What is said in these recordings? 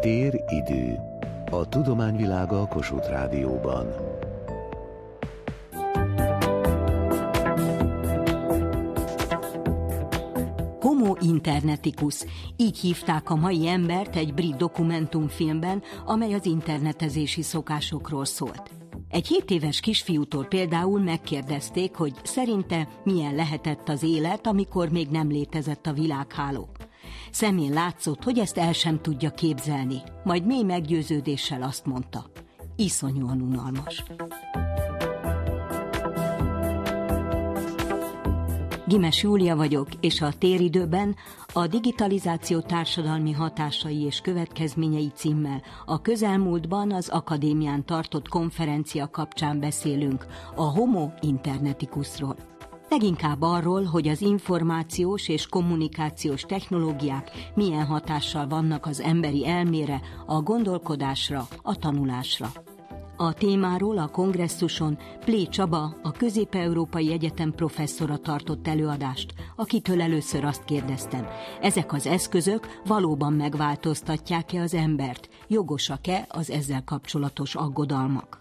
Tér-idő. A tudományvilága a Kossuth Rádióban. Homo internetikus. Így hívták a mai embert egy brit dokumentumfilmben, amely az internetezési szokásokról szólt. Egy hét éves kisfiútól például megkérdezték, hogy szerinte milyen lehetett az élet, amikor még nem létezett a világháló. Szemén látszott, hogy ezt el sem tudja képzelni, majd mély meggyőződéssel azt mondta. Iszonyúan unalmas. Gimes Júlia vagyok, és a téridőben a digitalizáció társadalmi hatásai és következményei címmel a közelmúltban az akadémián tartott konferencia kapcsán beszélünk a homo internetikusról. Leginkább arról, hogy az információs és kommunikációs technológiák milyen hatással vannak az emberi elmére, a gondolkodásra, a tanulásra. A témáról a kongresszuson Plé Csaba, a Közép-Európai Egyetem professzora tartott előadást, akitől először azt kérdeztem, ezek az eszközök valóban megváltoztatják-e az embert, jogosak-e az ezzel kapcsolatos aggodalmak?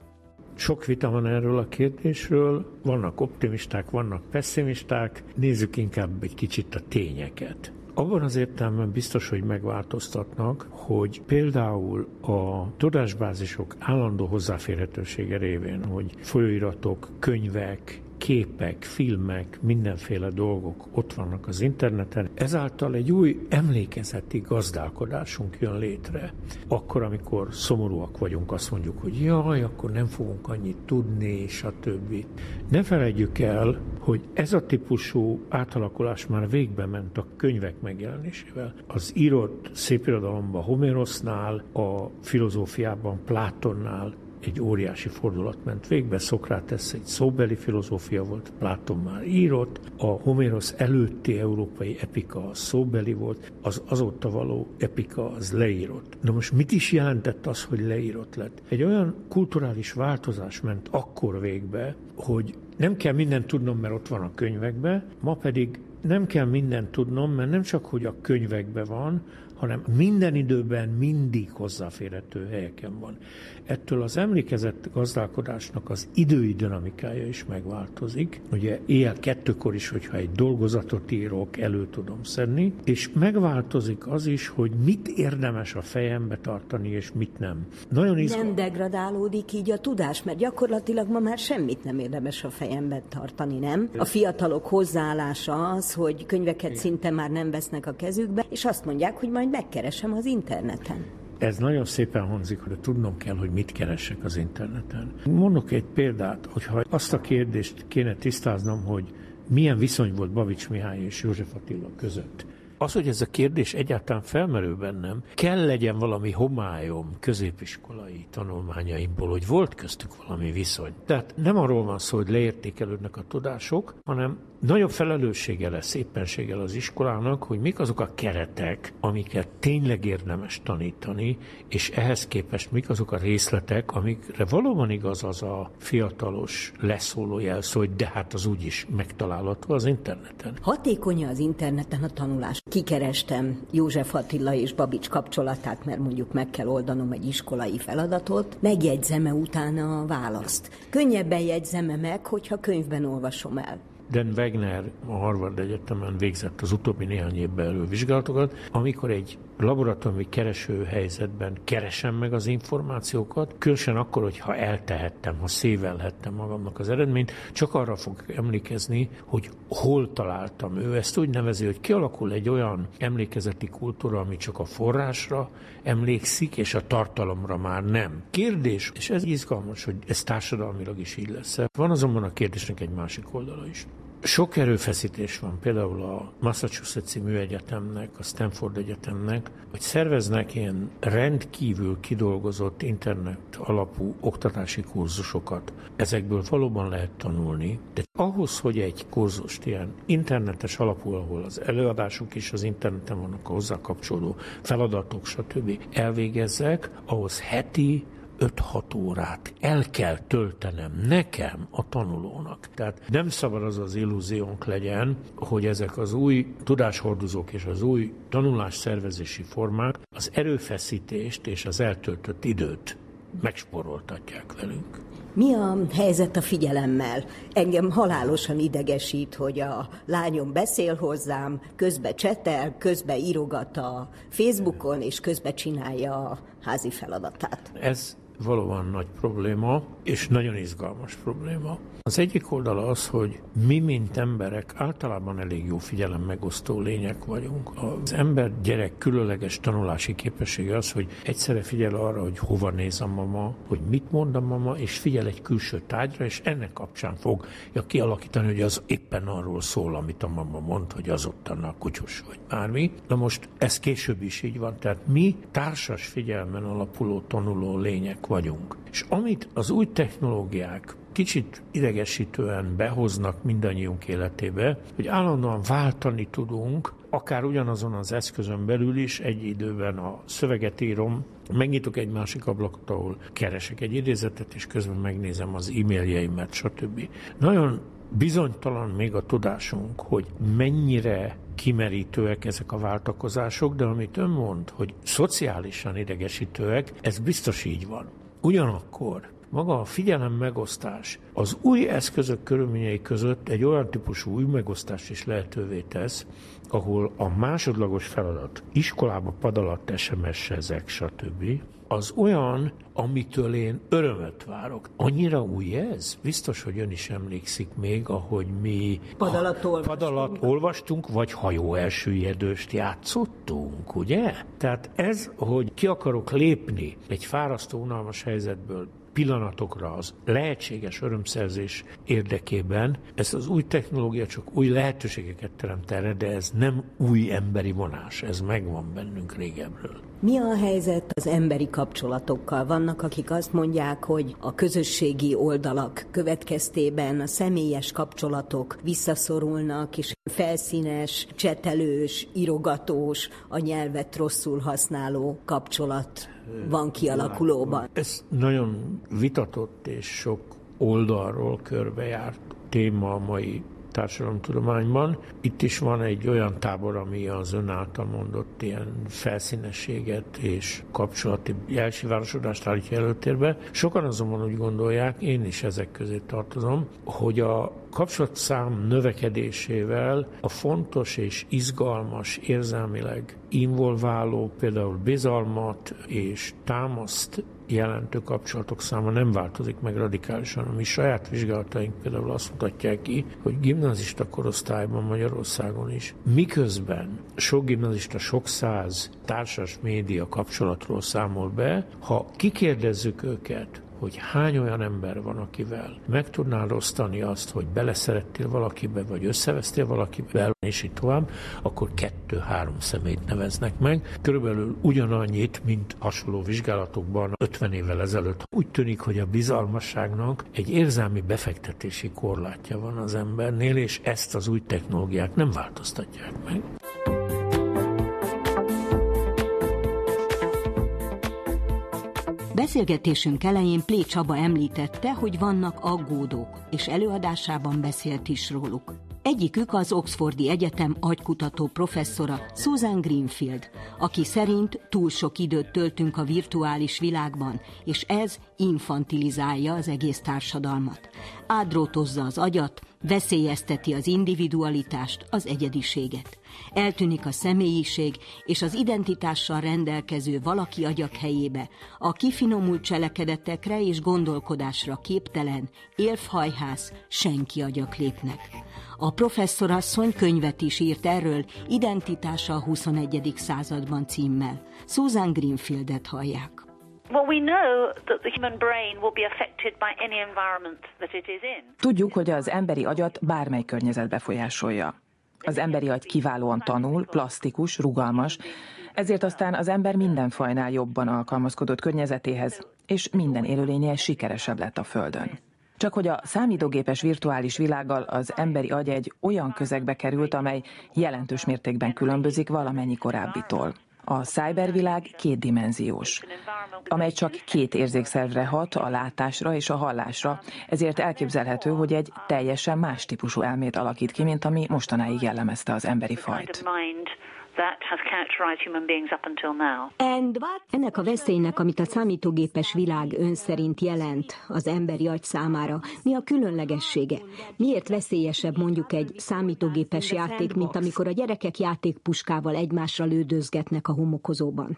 Sok vita van erről a kérdésről, vannak optimisták, vannak pessimisták, nézzük inkább egy kicsit a tényeket. Abban az értelemben biztos, hogy megváltoztatnak, hogy például a tudásbázisok állandó hozzáférhetősége révén, hogy folyóiratok, könyvek, képek, filmek, mindenféle dolgok ott vannak az interneten. Ezáltal egy új emlékezeti gazdálkodásunk jön létre. Akkor, amikor szomorúak vagyunk, azt mondjuk, hogy jaj, akkor nem fogunk annyit tudni, stb. Ne felejtjük el, hogy ez a típusú átalakulás már végbe ment a könyvek megjelenésével. Az írott szépirodalomban Homerosnál, a filozófiában Plátonnál, egy óriási fordulat ment végbe. Szokrates egy szóbeli filozófia volt, Pláton már írott, a Homérosz előtti európai epika az szóbeli volt, az azóta való epika az leírott. Na most mit is jelentett az, hogy leírott lett? Egy olyan kulturális változás ment akkor végbe, hogy nem kell mindent tudnom, mert ott van a könyvekben, ma pedig nem kell mindent tudnom, mert nem csak, hogy a könyvekben van, hanem minden időben mindig hozzáférhető helyeken van. Ettől az emlékezett gazdálkodásnak az idői dinamikája is megváltozik. Ugye éjjel kettőkor is, hogyha egy dolgozatot írok, elő tudom szedni, és megváltozik az is, hogy mit érdemes a fejembe tartani, és mit nem. Nagyon izgal... Nem degradálódik így a tudás, mert gyakorlatilag ma már semmit nem érdemes a fejembe tartani, nem? A fiatalok hozzáállása az, hogy könyveket szinte már nem vesznek a kezükbe, és azt mondják, hogy majd megkeresem az interneten. Ez nagyon szépen hangzik, hogy tudnom kell, hogy mit keresek az interneten. Mondok egy példát, hogyha azt a kérdést kéne tisztáznom, hogy milyen viszony volt Babics Mihály és József Attila között. Az, hogy ez a kérdés egyáltalán felmerül bennem, kell legyen valami homályom középiskolai tanulmányaimból, hogy volt köztük valami viszony. Tehát nem arról van szó, hogy leértékelődnek a tudások, hanem Nagyobb felelőssége lesz éppenséggel az iskolának, hogy mik azok a keretek, amiket tényleg érdemes tanítani, és ehhez képest mik azok a részletek, amikre valóban igaz az a fiatalos leszóló jelszó, hogy de hát az úgyis megtalálható az interneten. Hatékony az interneten a tanulás. Kikerestem József Attila és Babics kapcsolatát, mert mondjuk meg kell oldanom egy iskolai feladatot, megjegyzem-e utána a választ. Könnyebben jegyzem-e meg, hogyha könyvben olvasom el. Dan Wegner a Harvard Egyetemen végzett az utóbbi néhány évben elő vizsgálatokat, amikor egy laboratóriumi kereső helyzetben keresem meg az információkat, különösen akkor, hogyha eltehettem, ha szévelhettem magamnak az eredményt, csak arra fog emlékezni, hogy hol találtam ő. Ezt úgy nevezi, hogy kialakul egy olyan emlékezeti kultúra, ami csak a forrásra emlékszik, és a tartalomra már nem. Kérdés, és ez izgalmas, hogy ez társadalmilag is így lesz. Van azonban a kérdésnek egy másik oldala is. Sok erőfeszítés van, például a Massachusetts-i Műegyetemnek, a Stanford Egyetemnek, hogy szerveznek ilyen rendkívül kidolgozott internet alapú oktatási kurzusokat. Ezekből valóban lehet tanulni, de ahhoz, hogy egy kurzust ilyen internetes alapú, ahol az előadások is az interneten vannak a hozzá kapcsolódó feladatok, stb. elvégezzek, ahhoz heti 5-6 órát el kell töltenem nekem, a tanulónak. Tehát nem szabad az az illúziónk legyen, hogy ezek az új tudáshordozók és az új tanulás szervezési formák az erőfeszítést és az eltöltött időt megsporoltatják velünk. Mi a helyzet a figyelemmel? Engem halálosan idegesít, hogy a lányom beszél hozzám, közbe csetel, közbe írogat a Facebookon, és közbe csinálja a házi feladatát. Ez valóban nagy probléma, és nagyon izgalmas probléma. Az egyik oldala az, hogy mi, mint emberek általában elég jó figyelem megosztó lények vagyunk. Az ember gyerek különleges tanulási képessége az, hogy egyszerre figyel arra, hogy hova néz a mama, hogy mit mond a mama, és figyel egy külső tárgyra, és ennek kapcsán fogja kialakítani, hogy az éppen arról szól, amit a mama mond, hogy az ott a kutyus, vagy bármi. Na most ez később is így van, tehát mi társas figyelmen alapuló tanuló lények vagyunk. És amit az új technológiák kicsit idegesítően behoznak mindannyiunk életébe, hogy állandóan váltani tudunk, akár ugyanazon az eszközön belül is egy időben a szöveget írom, megnyitok egy másik ablakot, ahol keresek egy idézetet, és közben megnézem az e-mailjeimet, stb. Nagyon bizonytalan még a tudásunk, hogy mennyire kimerítőek ezek a váltakozások, de amit ön mond, hogy szociálisan idegesítőek, ez biztos így van. Ugyanakkor maga a figyelem megosztás az új eszközök körülményei között egy olyan típusú új megosztást is lehetővé tesz, ahol a másodlagos feladat iskolába pad alatt SMS ezek, stb. Az olyan, amitől én örömet várok. Annyira új ez? Biztos, hogy ön is emlékszik még, ahogy mi pad alatt olvastunk, pad alatt olvastunk vagy hajó elsüllyedőst játszottunk, ugye? Tehát ez, hogy ki akarok lépni egy fárasztó, unalmas helyzetből, pillanatokra az lehetséges örömszerzés érdekében, ez az új technológia csak új lehetőségeket teremt erre, de ez nem új emberi vonás, ez megvan bennünk régebről. Mi a helyzet az emberi kapcsolatokkal? Vannak, akik azt mondják, hogy a közösségi oldalak következtében a személyes kapcsolatok visszaszorulnak, és felszínes, csetelős, irogatós, a nyelvet rosszul használó kapcsolat van kialakulóban. Ez nagyon vitatott és sok oldalról körbejárt téma a mai társadalomtudományban. Itt is van egy olyan tábor, ami az ön által mondott ilyen felszínességet és kapcsolati jelsivárosodást állítja előtérbe. Sokan azonban úgy gondolják, én is ezek közé tartozom, hogy a kapcsolatszám növekedésével a fontos és izgalmas, érzelmileg involváló, például bizalmat és támaszt jelentő kapcsolatok száma nem változik meg radikálisan. A mi saját vizsgálataink például azt mutatják ki, hogy gimnazista korosztályban Magyarországon is, miközben sok gimnazista sok száz társas média kapcsolatról számol be, ha kikérdezzük őket, hogy hány olyan ember van, akivel meg tudnál osztani azt, hogy beleszerettél valakibe, vagy összevesztél valakibe, és így tovább, akkor kettő-három szemét neveznek meg. Körülbelül ugyanannyit, mint hasonló vizsgálatokban 50 évvel ezelőtt. Úgy tűnik, hogy a bizalmasságnak egy érzelmi befektetési korlátja van az embernél, és ezt az új technológiák nem változtatják meg. Beszélgetésünk elején Plé Csaba említette, hogy vannak aggódók, és előadásában beszélt is róluk. Egyikük az Oxfordi Egyetem agykutató professzora Susan Greenfield, aki szerint túl sok időt töltünk a virtuális világban, és ez infantilizálja az egész társadalmat. Ádrótozza az agyat, veszélyezteti az individualitást, az egyediséget. Eltűnik a személyiség és az identitással rendelkező valaki agyak helyébe, a kifinomult cselekedetekre és gondolkodásra képtelen, élfhajhász, senki agyak lépnek. A professzorasszony könyvet is írt erről, Identitása a 21. században címmel. Susan Greenfieldet hallják. Tudjuk, hogy az emberi agyat bármely környezet befolyásolja. Az emberi agy kiválóan tanul, plastikus, rugalmas, ezért aztán az ember minden fajnál jobban alkalmazkodott környezetéhez, és minden élőlénye sikeresebb lett a Földön. Csak hogy a számítógépes virtuális világgal az emberi agy egy olyan közegbe került, amely jelentős mértékben különbözik valamennyi korábbitól. A cybervilág kétdimenziós, amely csak két érzékszervre hat, a látásra és a hallásra, ezért elképzelhető, hogy egy teljesen más típusú elmét alakít ki, mint ami mostanáig jellemezte az emberi fajt that has characterized human beings up until now. And what? Ennek a veszélynek, amit a számítógépes világ ön szerint jelent az emberi agy számára, mi a különlegessége? Miért veszélyesebb mondjuk egy számítógépes játék, mint amikor a gyerekek játékpuskával egymásra lődözgetnek a homokozóban?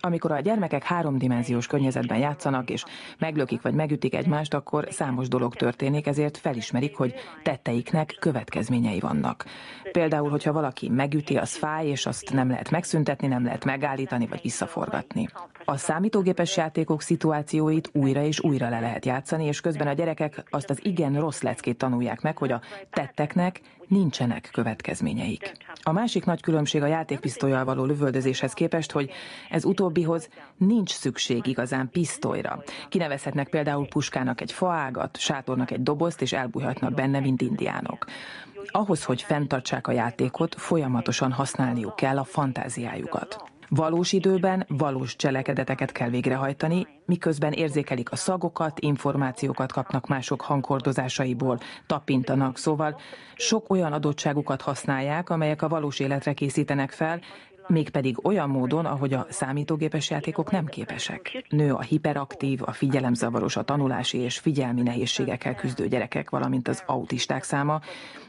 Amikor a gyermekek háromdimenziós környezetben játszanak, és meglökik vagy megütik egymást, akkor számos dolog történik, ezért felismerik, hogy tetteiknek következményei vannak. Például, hogyha valaki megüti, az fáj, és azt nem lehet megszüntetni, nem lehet megállítani vagy visszaforgatni. A számítógépes játékok szituációit újra és újra le lehet játszani, és közben a gyerekek azt az igen rossz leckét tanulják meg, hogy a tetteknek nincsenek következményeik. A másik nagy különbség a játékpisztolyjal való lövöldözéshez képest, hogy ez utóbbihoz nincs szükség igazán pisztolyra. Kinevezhetnek például puskának egy faágat, sátornak egy dobozt, és elbújhatnak benne, mint indiánok. Ahhoz, hogy fenntartsák a játékot, folyamatosan használniuk kell a fantáziájukat. Valós időben valós cselekedeteket kell végrehajtani, miközben érzékelik a szagokat, információkat kapnak mások hangkordozásaiból, tapintanak, szóval sok olyan adottságukat használják, amelyek a valós életre készítenek fel, mégpedig olyan módon, ahogy a számítógépes játékok nem képesek. Nő a hiperaktív, a figyelemzavaros, a tanulási és figyelmi nehézségekkel küzdő gyerekek, valamint az autisták száma,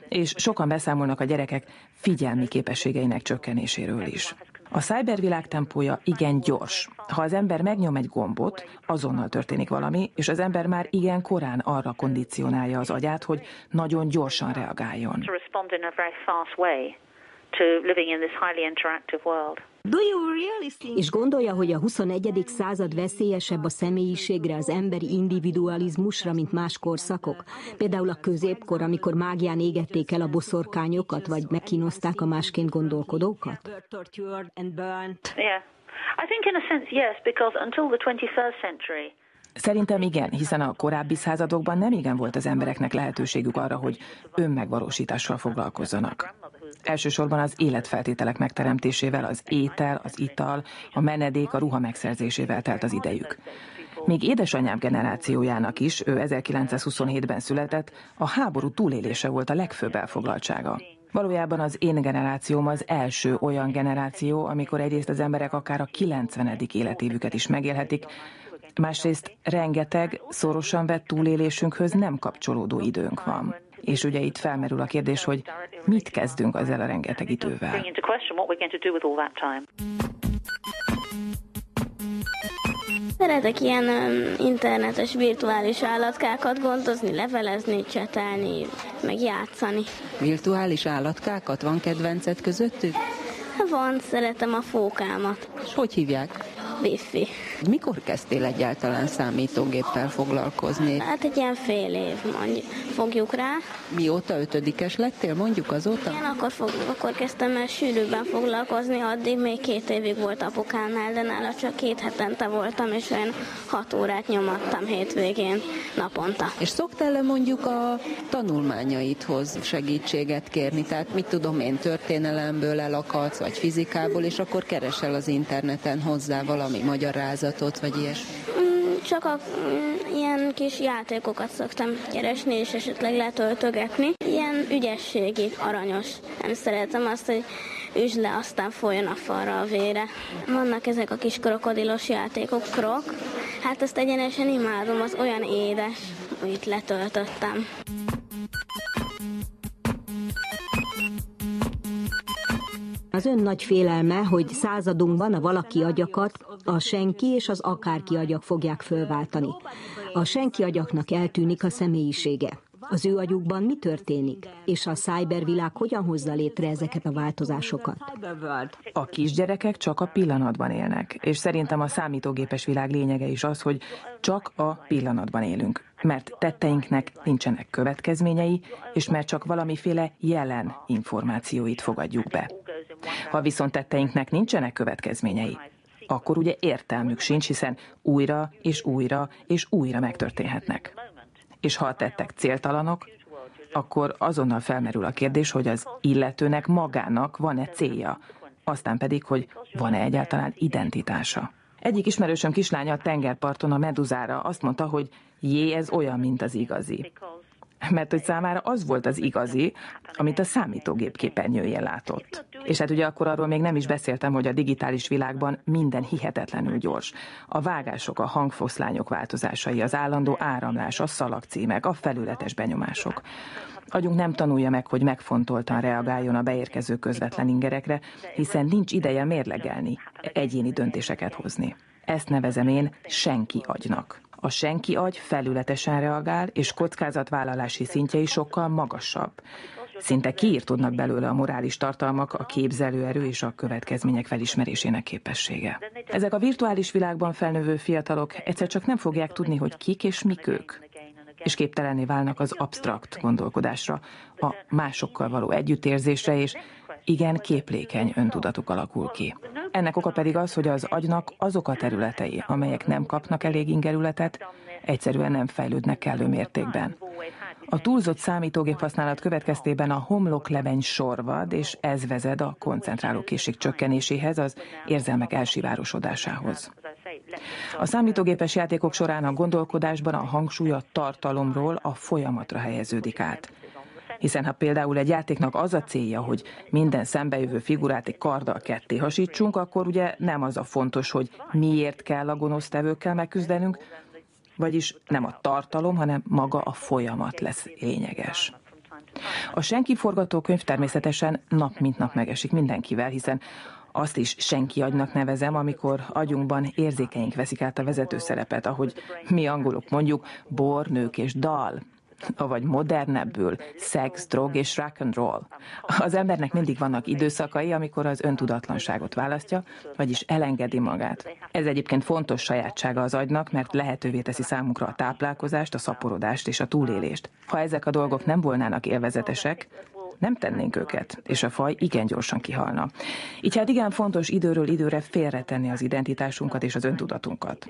és sokan beszámolnak a gyerekek figyelmi képességeinek csökkenéséről is. A cybervilág tempója igen gyors. Ha az ember megnyom egy gombot, azonnal történik valami, és az ember már igen korán arra kondicionálja az agyát, hogy nagyon gyorsan reagáljon. És gondolja, hogy a 21. század veszélyesebb a személyiségre, az emberi individualizmusra, mint más korszakok? Például a középkor, amikor mágián égették el a boszorkányokat, vagy megkínozták a másként gondolkodókat? Yeah. I think in a sense yes, because until the 21st century, Szerintem igen, hiszen a korábbi századokban nem igen volt az embereknek lehetőségük arra, hogy önmegvalósítással foglalkozzanak. Elsősorban az életfeltételek megteremtésével, az étel, az ital, a menedék, a ruha megszerzésével telt az idejük. Még édesanyám generációjának is, ő 1927-ben született, a háború túlélése volt a legfőbb elfoglaltsága. Valójában az én generációm az első olyan generáció, amikor egyrészt az emberek akár a 90. életévüket is megélhetik, másrészt rengeteg szorosan vett túlélésünkhöz nem kapcsolódó időnk van. És ugye itt felmerül a kérdés, hogy mit kezdünk ezzel a rengeteg idővel. Szeretek ilyen um, internetes virtuális állatkákat gondozni, levelezni, csetelni, meg játszani. Virtuális állatkákat? Van kedvencet közöttük? Van, szeretem a fókámat. Hogy hívják? Bifi. Mikor kezdtél egyáltalán számítógéppel foglalkozni? Hát egy ilyen fél év, mondjuk, fogjuk rá. Mióta ötödikes lettél, mondjuk azóta? Igen, akkor, fog, akkor kezdtem el sűrűbben foglalkozni, addig még két évig volt apukánál, de nála csak két hetente voltam, és olyan hat órát nyomattam hétvégén naponta. És szoktál-e mondjuk a tanulmányaidhoz segítséget kérni? Tehát mit tudom én, történelemből elakadsz, vagy fizikából, és akkor keresel az interneten hozzá valami magyarázatot, vagy ilyesmi? Mm, csak a, mm, ilyen kis játékokat szoktam keresni, és esetleg letöltögetni. Ilyen ügyességi, aranyos. Nem szeretem azt, hogy üsd le, aztán folyjon a falra a vére. Vannak ezek a kis krokodilos játékok, krok. Hát ezt egyenesen imádom, az olyan édes, itt letöltöttem. Az ön nagy félelme, hogy századunkban a valaki agyakat a senki és az akárki agyak fogják fölváltani. A senki agyaknak eltűnik a személyisége. Az ő agyukban mi történik, és a cybervilág hogyan hozza létre ezeket a változásokat? A kisgyerekek csak a pillanatban élnek, és szerintem a számítógépes világ lényege is az, hogy csak a pillanatban élünk. Mert tetteinknek nincsenek következményei, és mert csak valamiféle jelen információit fogadjuk be. Ha viszont tetteinknek nincsenek következményei, akkor ugye értelmük sincs, hiszen újra és újra és újra megtörténhetnek. És ha a tettek céltalanok, akkor azonnal felmerül a kérdés, hogy az illetőnek magának van-e célja, aztán pedig, hogy van-e egyáltalán identitása. Egyik ismerősöm kislánya a tengerparton a meduzára azt mondta, hogy jé, ez olyan, mint az igazi mert hogy számára az volt az igazi, amit a számítógép képernyőjén látott. És hát ugye akkor arról még nem is beszéltem, hogy a digitális világban minden hihetetlenül gyors. A vágások, a hangfoszlányok változásai, az állandó áramlás, a szalagcímek, a felületes benyomások. Agyunk nem tanulja meg, hogy megfontoltan reagáljon a beérkező közvetlen ingerekre, hiszen nincs ideje mérlegelni, egyéni döntéseket hozni. Ezt nevezem én senki agynak. A senki agy felületesen reagál, és kockázatvállalási szintjei sokkal magasabb. Szinte kiírt tudnak belőle a morális tartalmak, a képzelőerő és a következmények felismerésének képessége. Ezek a virtuális világban felnövő fiatalok egyszer csak nem fogják tudni, hogy kik és mik ők és képtelenné válnak az absztrakt gondolkodásra, a másokkal való együttérzésre, és igen képlékeny öntudatuk alakul ki. Ennek oka pedig az, hogy az agynak azok a területei, amelyek nem kapnak elég ingerületet, egyszerűen nem fejlődnek kellő mértékben. A túlzott számítógép használat következtében a homlokleveny sorvad, és ez vezet a koncentrálókészség csökkenéséhez, az érzelmek elsivárosodásához. A számítógépes játékok során a gondolkodásban a hangsúly a tartalomról a folyamatra helyeződik át. Hiszen ha például egy játéknak az a célja, hogy minden szembejövő figurát egy karddal ketté hasítsunk, akkor ugye nem az a fontos, hogy miért kell a gonosztevőkkel megküzdenünk, vagyis nem a tartalom, hanem maga a folyamat lesz lényeges. A senki forgatókönyv természetesen nap mint nap megesik mindenkivel, hiszen azt is senki agynak nevezem, amikor agyunkban érzékeink veszik át a vezető szerepet, ahogy mi angolok mondjuk, bor, nők és dal vagy modernebbül, szex, drog és rock and roll. Az embernek mindig vannak időszakai, amikor az öntudatlanságot választja, vagyis elengedi magát. Ez egyébként fontos sajátsága az agynak, mert lehetővé teszi számunkra a táplálkozást, a szaporodást és a túlélést. Ha ezek a dolgok nem volnának élvezetesek, nem tennénk őket, és a faj igen gyorsan kihalna. Így hát igen fontos időről időre félretenni az identitásunkat és az öntudatunkat.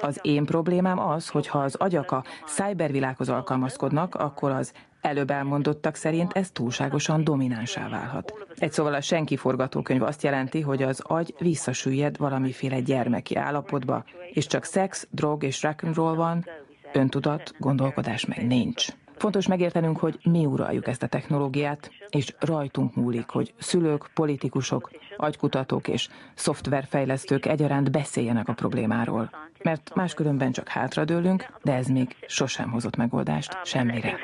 Az én problémám az, hogy ha az agyak a cybervilághoz alkalmazkodnak, akkor az Előbb elmondottak szerint ez túlságosan dominánsá válhat. Egy szóval a senki forgatókönyv azt jelenti, hogy az agy visszasüllyed valamiféle gyermeki állapotba, és csak szex, drog és rock'n'roll van, öntudat, gondolkodás meg nincs. Fontos megértenünk, hogy mi uraljuk ezt a technológiát, és rajtunk múlik, hogy szülők, politikusok, agykutatók és szoftverfejlesztők egyaránt beszéljenek a problémáról. Mert máskülönben csak hátradőlünk, de ez még sosem hozott megoldást semmire.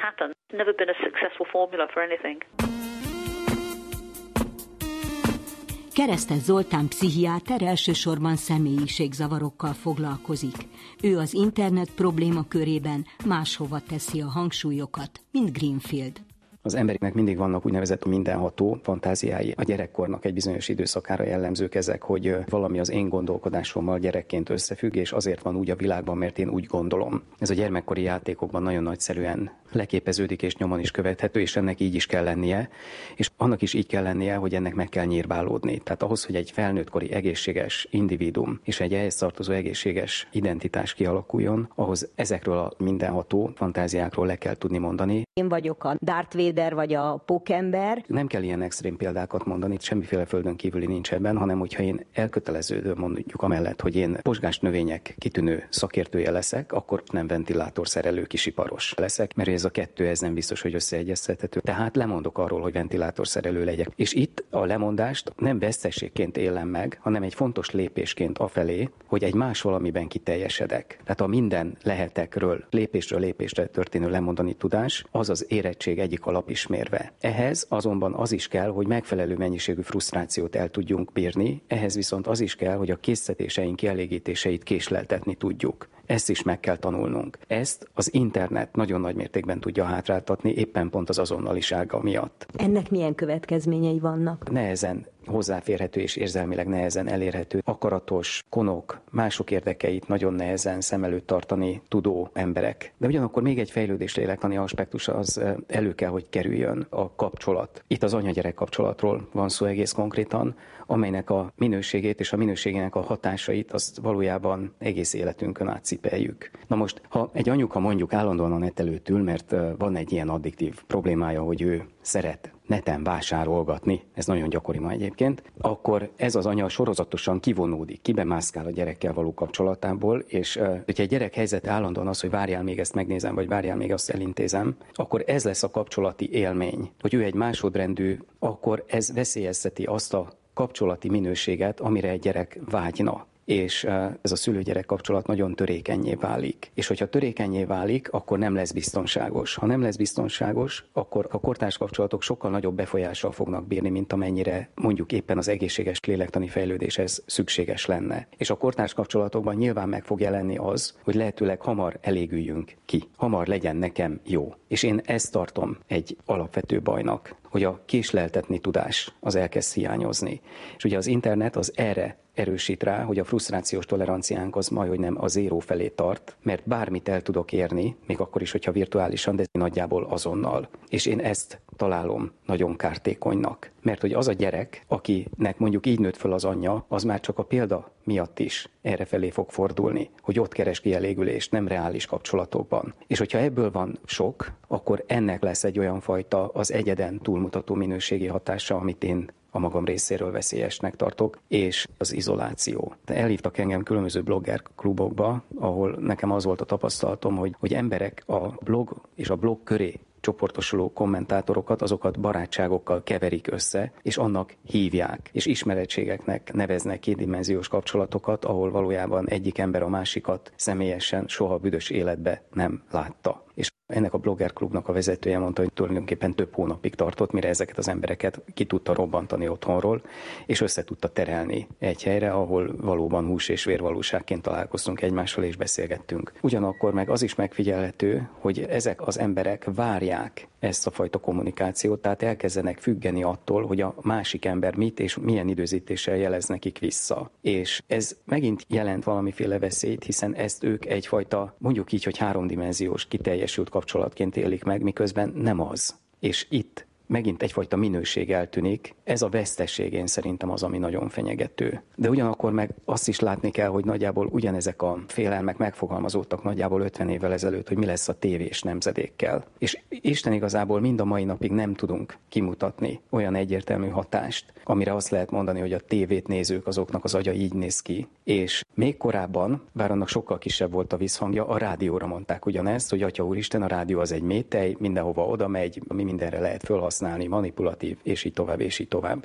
Keresztes Zoltán pszichiáter elsősorban személyiségzavarokkal foglalkozik. Ő az internet probléma körében máshova teszi a hangsúlyokat, mint Greenfield. Az embereknek mindig vannak úgynevezett mindenható fantáziái. A gyerekkornak egy bizonyos időszakára jellemzők ezek, hogy valami az én gondolkodásommal gyerekként összefügg, és azért van úgy a világban, mert én úgy gondolom. Ez a gyermekkori játékokban nagyon nagyszerűen leképeződik és nyomon is követhető, és ennek így is kell lennie, és annak is így kell lennie, hogy ennek meg kell nyírbálódni. Tehát ahhoz, hogy egy felnőttkori egészséges individum és egy ehhez tartozó egészséges identitás kialakuljon, ahhoz ezekről a mindenható fantáziákról le kell tudni mondani. Én vagyok a Darth Vader vagy a pókember. Nem kell ilyen extrém példákat mondani, semmiféle földön kívüli nincs ebben, hanem hogyha én elköteleződöm mondjuk amellett, hogy én posgás növények kitűnő szakértője leszek, akkor nem ventilátorszerelő kisiparos leszek, mert ez a kettő ez nem biztos, hogy összeegyeztethető. Tehát lemondok arról, hogy ventilátorszerelő legyek. És itt a lemondást nem veszteségként élem meg, hanem egy fontos lépésként afelé, hogy egy más valamiben kiteljesedek. Tehát a minden lehetekről, lépésről lépésre történő lemondani tudás, az az érettség egyik alapismérve. Ehhez azonban az is kell, hogy megfelelő mennyiségű frusztrációt el tudjunk bírni, ehhez viszont az is kell, hogy a készítéseink kielégítéseit késleltetni tudjuk. Ezt is meg kell tanulnunk. Ezt az internet nagyon nagy mértékben tudja hátráltatni, éppen pont az azonnalisága miatt. Ennek milyen következményei vannak? Nehezen hozzáférhető és érzelmileg nehezen elérhető, akaratos, konok, mások érdekeit nagyon nehezen szem előtt tartani tudó emberek. De ugyanakkor még egy fejlődés lélektani aspektus az elő kell, hogy kerüljön a kapcsolat. Itt az anya-gyerek kapcsolatról van szó egész konkrétan, amelynek a minőségét és a minőségének a hatásait azt valójában egész életünkön át cipeljük. Na most, ha egy anyuka mondjuk állandóan a net előtt ül, mert van egy ilyen addiktív problémája, hogy ő szeret neten vásárolgatni, ez nagyon gyakori ma egyébként, akkor ez az anya sorozatosan kivonódik, kibemászkál a gyerekkel való kapcsolatából, és hogyha egy gyerek helyzete állandóan az, hogy várjál még ezt megnézem, vagy várjál még azt elintézem, akkor ez lesz a kapcsolati élmény, hogy ő egy másodrendű, akkor ez veszélyezteti azt a kapcsolati minőséget, amire egy gyerek vágyna és ez a szülő-gyerek kapcsolat nagyon törékenyé válik. És hogyha törékenyé válik, akkor nem lesz biztonságos. Ha nem lesz biztonságos, akkor a kortárs kapcsolatok sokkal nagyobb befolyással fognak bírni, mint amennyire mondjuk éppen az egészséges lélektani fejlődéshez szükséges lenne. És a kortárs kapcsolatokban nyilván meg fog jelenni az, hogy lehetőleg hamar elégüljünk ki, hamar legyen nekem jó. És én ezt tartom egy alapvető bajnak, hogy a késleltetni tudás az elkezd hiányozni. És ugye az internet az erre erősít rá, hogy a frusztrációs toleranciánk az majd, hogy nem a zéró felé tart, mert bármit el tudok érni, még akkor is, hogyha virtuálisan, de nagyjából azonnal. És én ezt találom nagyon kártékonynak. Mert hogy az a gyerek, akinek mondjuk így nőtt föl az anyja, az már csak a példa miatt is erre felé fog fordulni, hogy ott keres kielégülést, nem reális kapcsolatokban. És hogyha ebből van sok, akkor ennek lesz egy olyan fajta az egyeden túlmutató minőségi hatása, amit én a magam részéről veszélyesnek tartok, és az izoláció. Elhívtak engem különböző blogger klubokba, ahol nekem az volt a tapasztalatom, hogy, hogy emberek a blog és a blog köré csoportosuló kommentátorokat, azokat barátságokkal keverik össze, és annak hívják, és ismerettségeknek neveznek kétdimenziós kapcsolatokat, ahol valójában egyik ember a másikat személyesen soha büdös életbe nem látta. És ennek a blogger klubnak a vezetője mondta, hogy tulajdonképpen több hónapig tartott, mire ezeket az embereket ki tudta robbantani otthonról, és össze tudta terelni egy helyre, ahol valóban hús és vérvalóságként találkoztunk egymással és beszélgettünk. Ugyanakkor meg az is megfigyelhető, hogy ezek az emberek várják ezt a fajta kommunikációt, tehát elkezdenek függeni attól, hogy a másik ember mit és milyen időzítéssel jelez nekik vissza. És ez megint jelent valamiféle veszélyt, hiszen ezt ők egyfajta, mondjuk így, hogy háromdimenziós, kiteljesült kapcsolatként élik meg, miközben nem az. És itt megint egyfajta minőség eltűnik. Ez a veszteség én szerintem az, ami nagyon fenyegető. De ugyanakkor meg azt is látni kell, hogy nagyjából ugyanezek a félelmek megfogalmazódtak nagyjából 50 évvel ezelőtt, hogy mi lesz a tévés nemzedékkel. És Isten igazából mind a mai napig nem tudunk kimutatni olyan egyértelmű hatást, amire azt lehet mondani, hogy a tévét nézők azoknak az agya így néz ki. És még korábban, bár annak sokkal kisebb volt a visszhangja, a rádióra mondták ugyanezt, hogy Atya Úristen, a rádió az egy métej, mindenhova oda megy, mi mindenre lehet fölhasználni használni, manipulatív, és így tovább, és így tovább.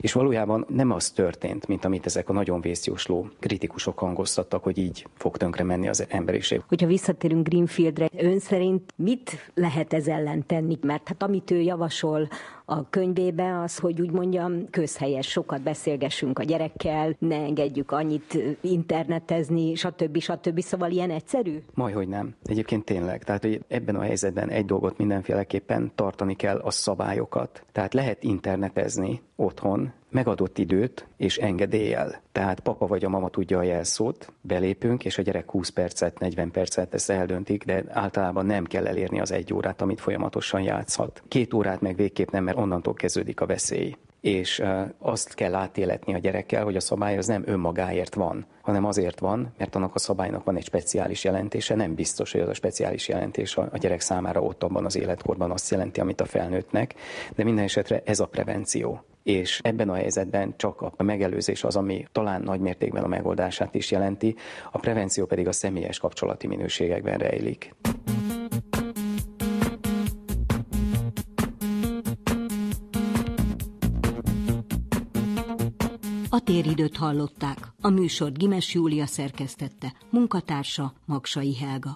És valójában nem az történt, mint amit ezek a nagyon vészjósló kritikusok hangoztattak, hogy így fog tönkre menni az emberiség. Hogyha visszatérünk Greenfieldre, ön szerint mit lehet ez ellen tenni? Mert hát amit ő javasol, a könyvébe az, hogy úgy mondjam, közhelyes, sokat beszélgessünk a gyerekkel, ne engedjük annyit internetezni, stb. stb. Szóval ilyen egyszerű? Majhogy nem. Egyébként tényleg. Tehát, hogy ebben a helyzetben egy dolgot mindenféleképpen tartani kell a szabályokat. Tehát lehet internetezni otthon, megadott időt és engedéllyel. Tehát papa vagy a mama tudja a jelszót, belépünk, és a gyerek 20 percet, 40 percet ezt eldöntik, de általában nem kell elérni az egy órát, amit folyamatosan játszhat. Két órát meg végképp nem, mert onnantól kezdődik a veszély és azt kell átéletni a gyerekkel, hogy a szabály az nem önmagáért van, hanem azért van, mert annak a szabálynak van egy speciális jelentése, nem biztos, hogy az a speciális jelentés a gyerek számára ott abban az életkorban azt jelenti, amit a felnőttnek, de minden esetre ez a prevenció. És ebben a helyzetben csak a megelőzés az, ami talán nagy mértékben a megoldását is jelenti, a prevenció pedig a személyes kapcsolati minőségekben rejlik. A téridőt hallották. A műsort Gimes Júlia szerkesztette, munkatársa Magsai Helga.